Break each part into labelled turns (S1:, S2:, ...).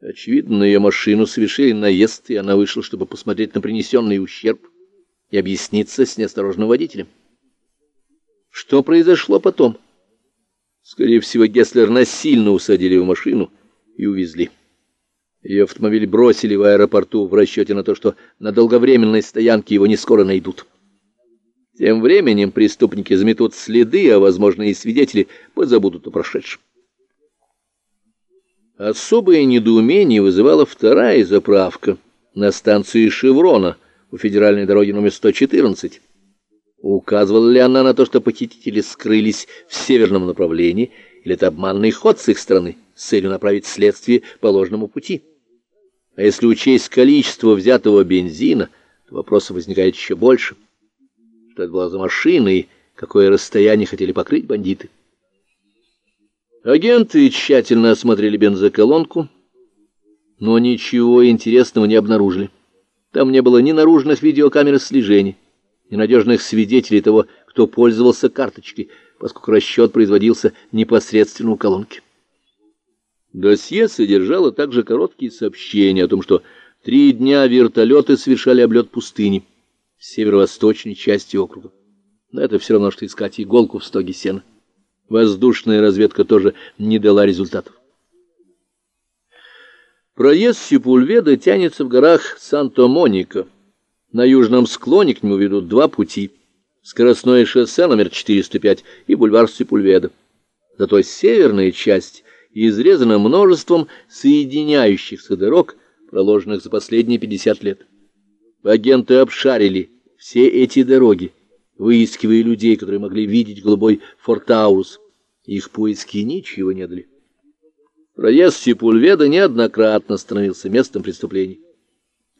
S1: Очевидно, на ее машину совершили наезд, и она вышла, чтобы посмотреть на принесенный ущерб и объясниться с неосторожным водителем. Что произошло потом? Скорее всего, Гесслер насильно усадили в машину и увезли. Ее автомобиль бросили в аэропорту в расчете на то, что на долговременной стоянке его не скоро найдут. Тем временем преступники заметут следы, а, возможно, и свидетели позабудут о прошедшем. Особое недоумение вызывала вторая заправка на станции «Шеврона» у федеральной дороги номер 114. Указывала ли она на то, что похитители скрылись в северном направлении, или это обманный ход с их стороны с целью направить следствие по ложному пути? А если учесть количество взятого бензина, то вопросов возникает еще больше. Что это была за машина и какое расстояние хотели покрыть бандиты? Агенты тщательно осмотрели бензоколонку, но ничего интересного не обнаружили. Там не было ни наружных видеокамер слежения, ни надежных свидетелей того, кто пользовался карточкой, поскольку расчет производился непосредственно у колонки. Досье содержало также короткие сообщения о том, что три дня вертолеты совершали облет пустыни в северо-восточной части округа. Но это все равно, что искать иголку в стоге сена. Воздушная разведка тоже не дала результатов. Проезд Сепульведа тянется в горах Санто-Моника. На южном склоне к нему ведут два пути. Скоростное шоссе номер 405 и бульвар Сепульведа. Зато северная часть изрезана множеством соединяющихся дорог, проложенных за последние 50 лет. Агенты обшарили все эти дороги выискивая людей, которые могли видеть голубой фортаурус. Их поиски ничего не дали. Проезд Сепульведа неоднократно становился местом преступлений.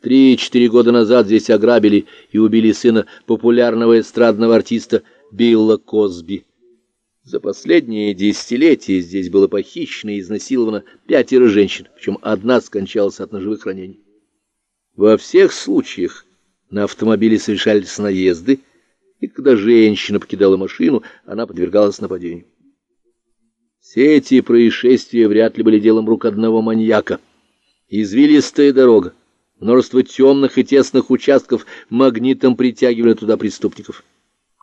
S1: Три-четыре года назад здесь ограбили и убили сына популярного эстрадного артиста Билла Косби. За последние десятилетия здесь было похищено и изнасиловано пятеро женщин, причем одна скончалась от ножевых ранений. Во всех случаях на автомобиле совершались наезды, и когда женщина покидала машину, она подвергалась нападению. Все эти происшествия вряд ли были делом рук одного маньяка. Извилистая дорога, множество темных и тесных участков магнитом притягивали туда преступников.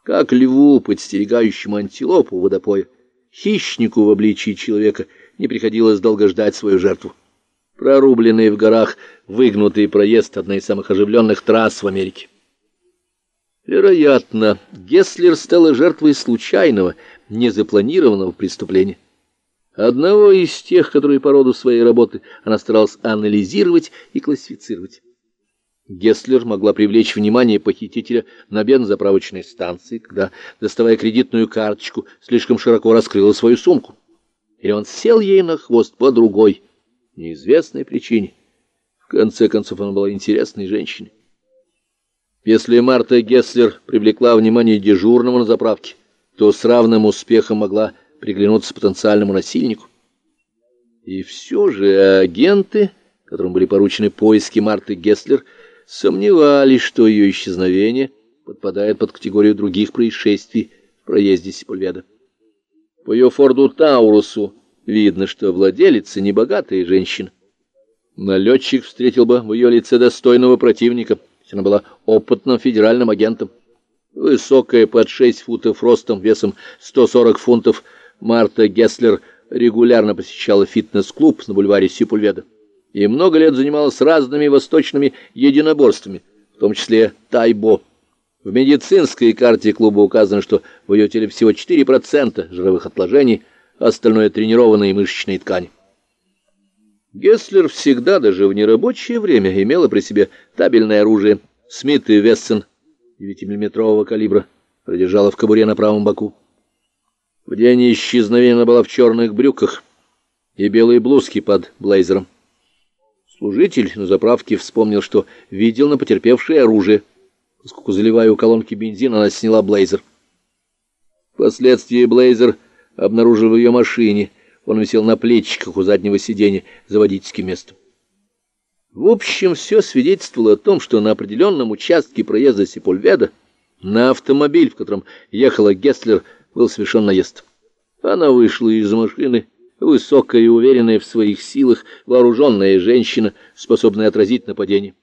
S1: Как льву, подстерегающему антилопу водопоя, хищнику в обличии человека не приходилось долго ждать свою жертву. Прорубленный в горах выгнутый проезд — одна из самых оживленных трасс в Америке. Вероятно, Гесслер стала жертвой случайного, незапланированного преступления. Одного из тех, которые по роду своей работы она старалась анализировать и классифицировать. Гесслер могла привлечь внимание похитителя на бензоправочной станции, когда, доставая кредитную карточку, слишком широко раскрыла свою сумку. Или он сел ей на хвост по другой, неизвестной причине. В конце концов, она была интересной женщиной. Если Марта Гесслер привлекла внимание дежурного на заправке, то с равным успехом могла приглянуться потенциальному насильнику. И все же агенты, которым были поручены поиски Марты Гесслер, сомневались, что ее исчезновение подпадает под категорию других происшествий в проезде Сепульведа. По ее Форду Таурусу видно, что владелица небогатая женщина. Налетчик встретил бы в ее лице достойного противника — она была опытным федеральным агентом. Высокая, под 6 футов ростом, весом 140 фунтов, Марта Гесслер регулярно посещала фитнес-клуб на бульваре Сипульведа и много лет занималась разными восточными единоборствами, в том числе тайбо. В медицинской карте клуба указано, что в ее теле всего 4% жировых отложений, остальное тренированные мышечные ткани. Гесслер всегда, даже в нерабочее время, имела при себе табельное оружие Смит и Вессон 9-миллиметрового калибра, продержала в кобуре на правом боку. В день исчезновения она была в черных брюках и белой блузке под блейзером. Служитель на заправке вспомнил, что видел на потерпевшее оружие, поскольку, заливая у колонки бензин, она сняла блейзер. Впоследствии блейзер обнаружил в ее машине — он висел на плечиках у заднего сиденья за водительским местом. В общем, все свидетельствовало о том, что на определенном участке проезда Сепульведа на автомобиль, в котором ехала Гесслер, был совершен наезд. Она вышла из машины высокая и уверенная в своих силах, вооруженная женщина, способная отразить нападение.